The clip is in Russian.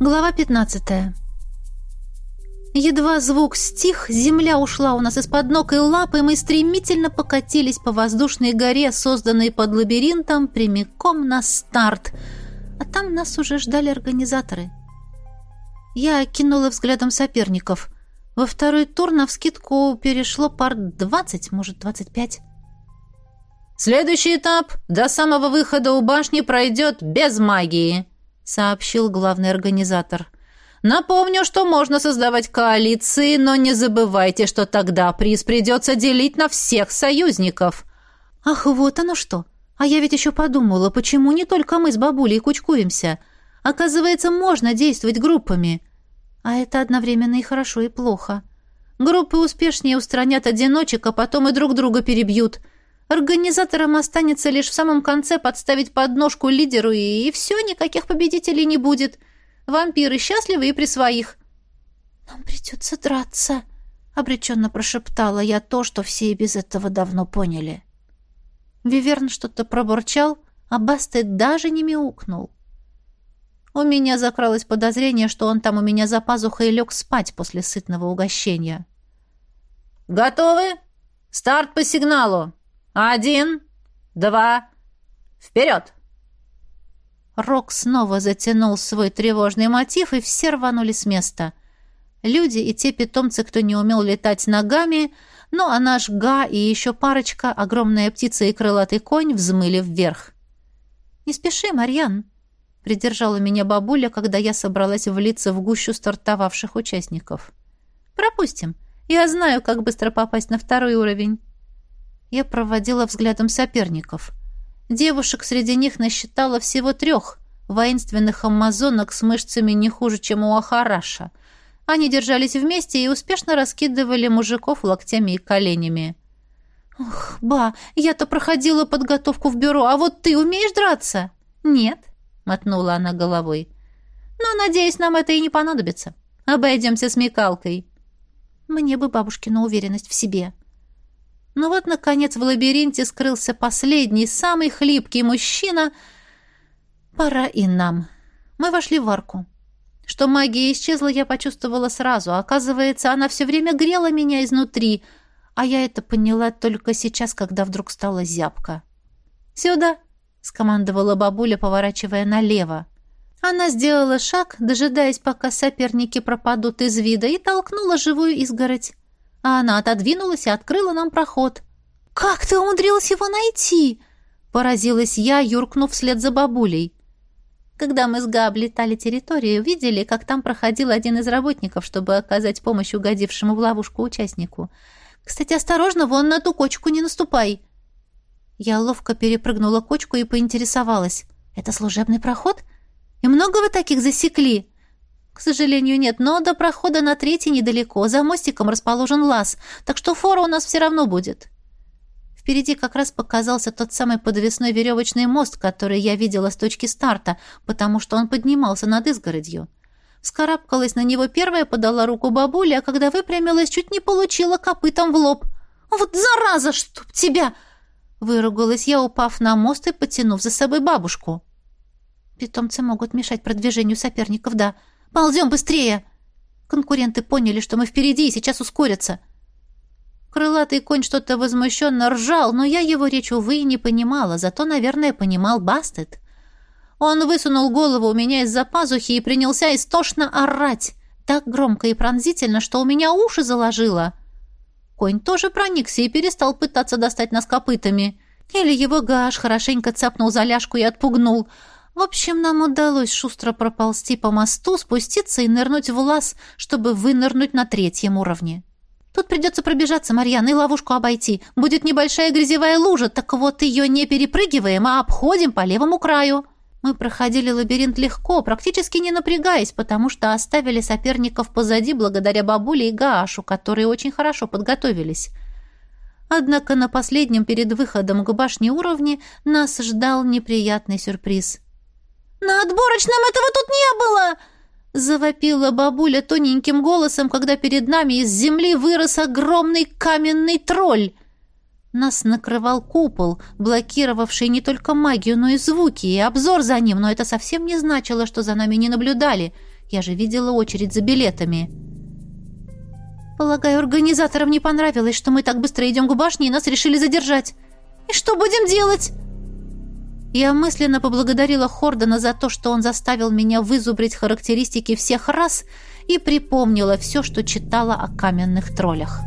Глава 15. Едва звук стих, земля ушла у нас из-под ног и лап, и мы стремительно покатились по воздушной горе, созданной под лабиринтом, прямиком на старт. А там нас уже ждали организаторы. Я кинула взглядом соперников. Во второй тур навскидку перешло пар 20, может, 25. «Следующий этап до самого выхода у башни пройдет без магии», сообщил главный организатор. Напомню, что можно создавать коалиции, но не забывайте, что тогда приз придется делить на всех союзников. Ах, вот оно что. А я ведь еще подумала, почему не только мы с бабулей кучкуемся. Оказывается, можно действовать группами. А это одновременно и хорошо, и плохо. Группы успешнее устранят одиночек, а потом и друг друга перебьют. Организаторам останется лишь в самом конце подставить подножку лидеру, и, все, никаких победителей не будет. Вампиры счастливы и при своих. «Нам придется драться», — обреченно прошептала я то, что все и без этого давно поняли. Виверн что-то пробурчал, а Бастет даже не мяукнул. У меня закралось подозрение, что он там у меня за пазухой лег спать после сытного угощения. «Готовы? Старт по сигналу!» «Один, два, вперед!» Рок снова затянул свой тревожный мотив, и все рванули с места. Люди и те питомцы, кто не умел летать ногами, ну а наш Га и еще парочка, огромная птица и крылатый конь, взмыли вверх. «Не спеши, Марьян!» — придержала меня бабуля, когда я собралась влиться в гущу стартовавших участников. «Пропустим. Я знаю, как быстро попасть на второй уровень». Я проводила взглядом соперников. Девушек среди них насчитала всего трех, воинственных амазонок с мышцами не хуже, чем у Ахараша. Они держались вместе и успешно раскидывали мужиков локтями и коленями. «Ух, ба, я-то проходила подготовку в бюро, а вот ты умеешь драться?» «Нет», — мотнула она головой. «Но, надеюсь, нам это и не понадобится. Обойдемся смекалкой». «Мне бы бабушкина уверенность в себе», но вот, наконец, в лабиринте скрылся последний, самый хлипкий мужчина. Пора и нам. Мы вошли в арку. Что магия исчезла, я почувствовала сразу. Оказывается, она все время грела меня изнутри, а я это поняла только сейчас, когда вдруг стала зябко. «Сюда!» — скомандовала бабуля, поворачивая налево. Она сделала шаг, дожидаясь, пока соперники пропадут из вида, и толкнула живую изгородь а она отодвинулась и открыла нам проход. «Как ты умудрилась его найти?» — поразилась я, юркнув вслед за бабулей. Когда мы с Га облетали территорию, видели, как там проходил один из работников, чтобы оказать помощь угодившему в ловушку участнику. «Кстати, осторожно, вон на ту кочку не наступай!» Я ловко перепрыгнула кочку и поинтересовалась. «Это служебный проход? И много вы таких засекли?» К сожалению, нет, но до прохода на третий недалеко. За мостиком расположен лаз, так что фора у нас все равно будет. Впереди как раз показался тот самый подвесной веревочный мост, который я видела с точки старта, потому что он поднимался над изгородью. Вскарабкалась на него первая, подала руку бабуле, а когда выпрямилась, чуть не получила копытом в лоб. «Вот зараза, чтоб тебя!» Выругалась я, упав на мост и потянув за собой бабушку. Питомцы могут мешать продвижению соперников, да, — Ползем быстрее!» Конкуренты поняли, что мы впереди и сейчас ускорятся. Крылатый конь что-то возмущенно ржал, но я его речь, увы, не понимала, зато, наверное, понимал Бастет. Он высунул голову у меня из-за пазухи и принялся истошно орать, так громко и пронзительно, что у меня уши заложило. Конь тоже проникся и перестал пытаться достать нас копытами. Или его гаш хорошенько цапнул за ляжку и отпугнул — в общем, нам удалось шустро проползти по мосту, спуститься и нырнуть в лаз, чтобы вынырнуть на третьем уровне. Тут придется пробежаться, Марьян, и ловушку обойти. Будет небольшая грязевая лужа, так вот ее не перепрыгиваем, а обходим по левому краю. Мы проходили лабиринт легко, практически не напрягаясь, потому что оставили соперников позади благодаря бабуле и Гаашу, которые очень хорошо подготовились. Однако на последнем перед выходом к башне уровне нас ждал неприятный сюрприз — «На отборочном этого тут не было!» Завопила бабуля тоненьким голосом, когда перед нами из земли вырос огромный каменный тролль. Нас накрывал купол, блокировавший не только магию, но и звуки, и обзор за ним, но это совсем не значило, что за нами не наблюдали. Я же видела очередь за билетами. Полагаю, организаторам не понравилось, что мы так быстро идем к башне, и нас решили задержать. И что будем делать? Я мысленно поблагодарила Хордона за то, что он заставил меня вызубрить характеристики всех рас и припомнила все, что читала о каменных троллях.